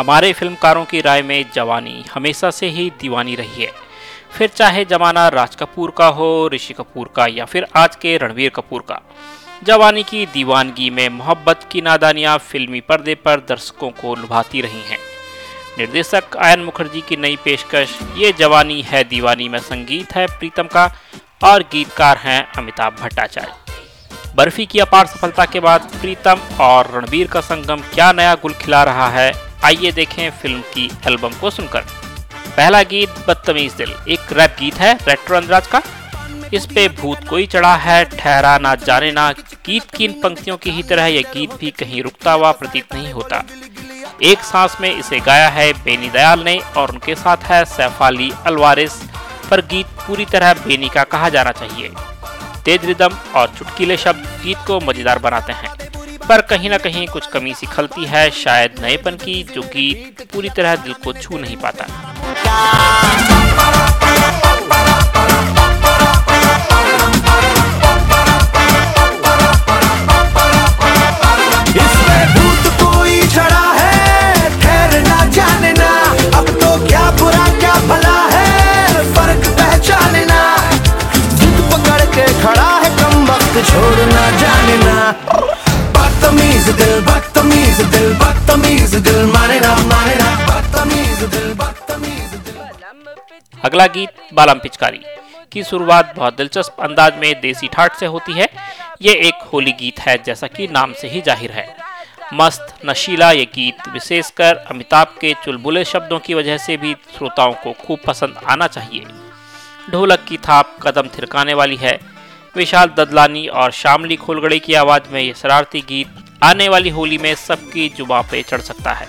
हमारे फिल्मकारों की राय में जवानी हमेशा से ही दीवानी रही है। फिर चाहे जमाना राज कपूर का हो, ऋषि कपूर का, या फिर आज के रणवीर कपूर का। जवानी की दीवानगी में मोहब्बत की नादानियाँ फिल्मी पर्दे पर दर्शकों को लुभाती रही हैं। निर्देशक आयन मुखर्जी की नई पेशकश, ये जवानी है दीवानी में संगीत है प्रीतम का, और गीतकार हैं अमिताभ भट्टाचार्य। बर्फ़ी की अपार सफलता के बाद प्रीतम और रणबीर का संगम क्या नया गुल खिला रहा है आइए देखें फ़िल्म की एल्बम को सुनकर। पहला गीत, बदतमीज दिल, एक रैप गीत है रेट्रो अंदराज का। इस पे भूत कोई चढ़ा है, ठहरा ना जाने ना गीत की इन पंक्तियों की ही तरह यह गीत भी कहीं रुकता हुआ प्रतीत नहीं होता। एक सांस में इसे गाया है बेनी दयाल ने और उनके साथ है सैफाली अलवारिस, पर गीत पूरी तरह बेनी का कहा जाना चाहिए। तेज रिदम और चुटकीले शब्द गीत को मज़ेदार बनाते हैं। पर कहीं ना कहीं कुछ कमी सी खलती है शायद नएपन की, जो गीत पूरी तरह दिल को छू नहीं पाता। अगला गीत बालम पिचकारी की शुरुआत बहुत दिलचस्प अंदाज में देसी ठाट से होती है। ये एक होली गीत है, जैसा कि नाम से ही ज़ाहिर है। मस्त, नशीला ये गीत, विशेषकर अमिताभ के चुलबुले शब्दों की वजह से भी श्रोताओं को खूब पसंद आना चाहिए। ढोलक की थाप कदम थिरकाने वाली है। विशाल ददलानी और शामली खोलगड़े की आवाज़ में ये शरारती गीत आने वाली होली में सबकी जुबा पे चढ़ सकता है।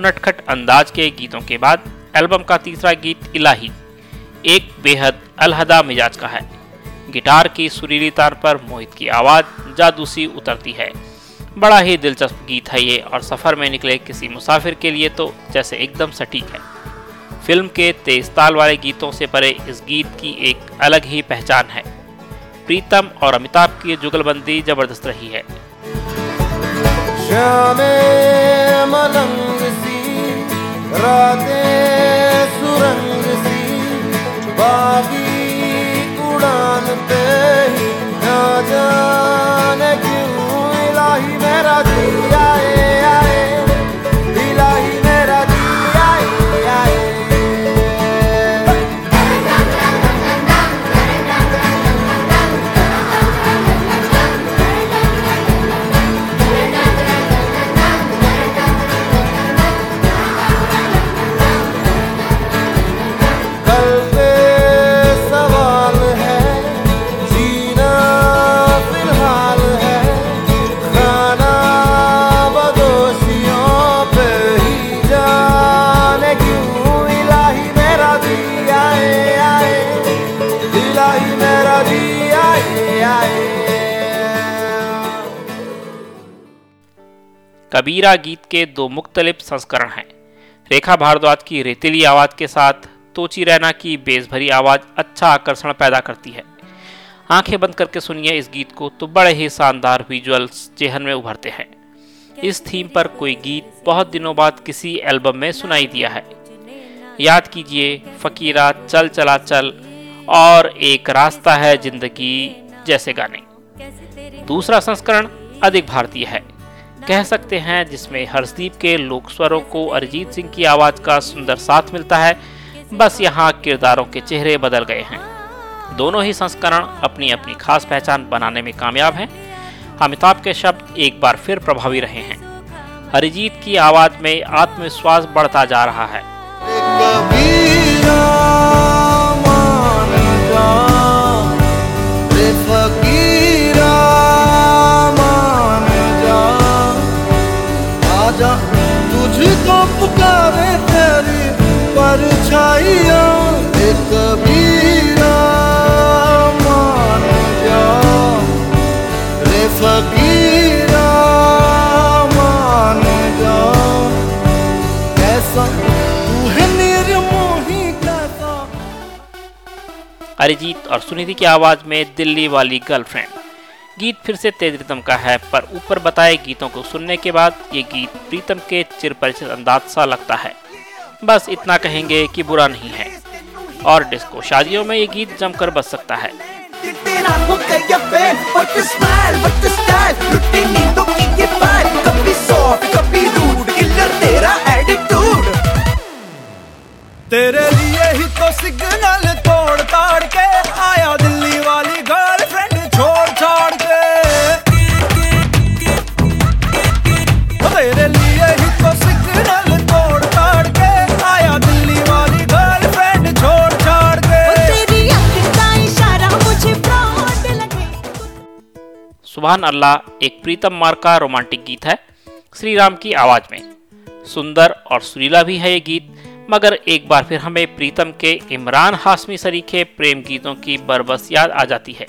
नटखट अंदाज के गीतों के बाद एल्बम का तीसरा गीत इलाही, एक बेहद अलहदा मिजाज का है। गिटार की सुरीली तार पर मोहित की आवाज़ जादू सी उतरती है। बड़ा ही दिलचस्प गीत है ये और सफ़र में निकले किसी मुसाफिर के लिए तो जैसे एकदम सटीक है। फ़िल्म के तेज ताल वाले गीतों से परे इस गीत की एक अलग ही पहचान है। प्रीतम और अमिताभ की जुगलबंदी ज़बरदस्त रही है। रातें सुरंग सी बागी कबीरा गीत के दो मुख्तलिफ़ संस्करण हैं। रेखा भारद्वाज की रेतीली आवाज़ के साथ तोची रैना की बेस भरी आवाज़ अच्छा आकर्षण पैदा करती है। आँखें बंद करके सुनिए इस गीत को तो बड़े ही शानदार विजुअल्स जेहन में उभरते हैं। इस थीम पर कोई गीत बहुत दिनों बाद किसी एल्बम में सुनाई दिया है। याद कीजिए, फकीरा चल चला चल, और एक रास्ता है ज़िंदगी जैसे गाने। दूसरा संस्करण अधिक भारतीय है। कह सकते हैं, जिसमें हर्षदीप के लोक स्वरों को अरिजीत सिंह की आवाज़ का सुंदर साथ मिलता है। बस यहाँ किरदारों के चेहरे बदल गए हैं। दोनों ही संस्करण अपनी अपनी खास पहचान बनाने में कामयाब हैं। अमिताभ के शब्द एक बार फिर प्रभावी रहे हैं। अरिजीत की आवाज़ में आत्मविश्वास बढ़ता जा रहा है। पुकारे तेरी परछाइया कबीरा मान जा। रे फकीरा मान जा। निर्मोही अरिजीत और सुनिधि की आवाज़ में दिल्ली वाली गर्लफ्रेंड। गीत फिर से तेज रिदम का है, पर ऊपर बताए गीतों को सुनने के बाद ये गीत प्रीतम के चिर परिचित अंदाज सा लगता है। बस इतना कहेंगे कि बुरा नहीं है। और डिस्को शादियों में ये गीत जमकर बज सकता है। तेरा मुकैया पे what सुबहान अल्लाह एक प्रीतम मार का रोमांटिक गीत है श्री राम की आवाज़ में। सुंदर और सुरीला भी है ये गीत, मगर एक बार फिर हमें प्रीतम के इमरान हाशमी सरीखे प्रेम गीतों की बरबस याद आ जाती है।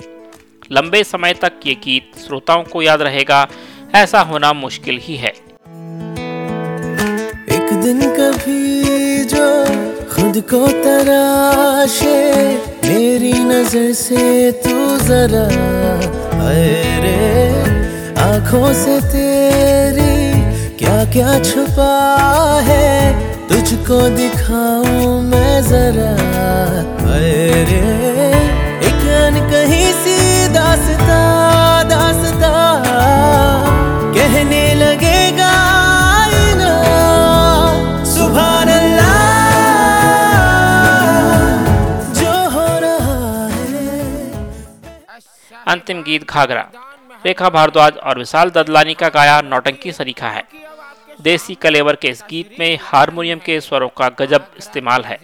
लंबे समय तक ये गीत श्रोताओं को याद रहेगा, ऐसा होना मुश्किल ही है। एक दिन कभी जो खुद को तराशे, मेरी नज़र से तू जरा अरे आँखों से तेरी क्या क्या छुपा है, तुझको दिखाऊँ मैं जरा। अरे एक कहीं सी दासता दासता। कहने लगेगा अंतिम गीत घाघरा। रेखा भारद्वाज और विशाल ददलानी का गाया नौटंकी सरीखा है। देसी कलेवर के इस गीत में हारमोनियम के स्वरों का गजब इस्तेमाल है।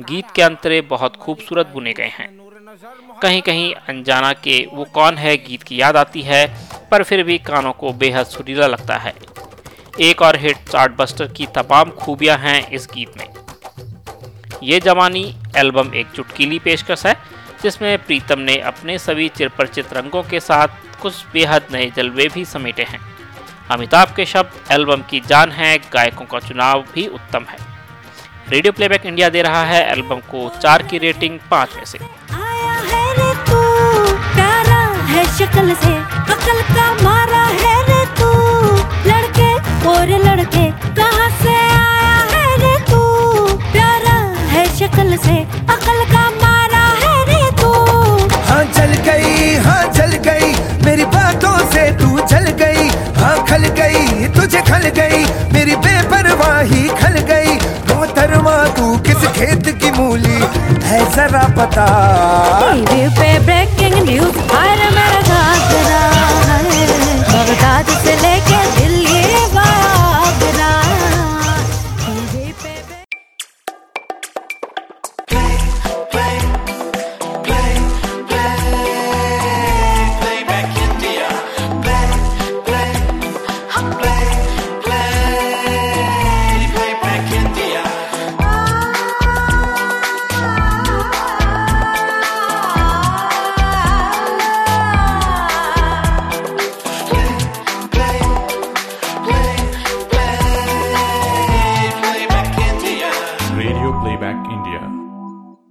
गीत के अंतरे बहुत खूबसूरत बुने गए हैं। कहीं कहीं अनजाना के वो कौन है गीत की याद आती है, पर फिर भी कानों को बेहद सुरीला लगता है। एक और हिट चार्ट बस्टर की तमाम खूबियाँ हैं इस गीत में। ये जवानी एल्बम एक चुटकीली पेशकश है जिसमें प्रीतम ने अपने सभी चिरपरिचित रंगों के साथ कुछ बेहद नए जलवे भी समेटे हैं। अमिताभ के शब्द, एल्बम की जान है, गायकों का चुनाव भी उत्तम है। रेडियो प्लेबैक इंडिया दे रहा है एल्बम को चार की रेटिंग पाँच में से। शक्ल से, अकल का मारा जरा पता। टीवी पे ब्रेकिंग न्यूज़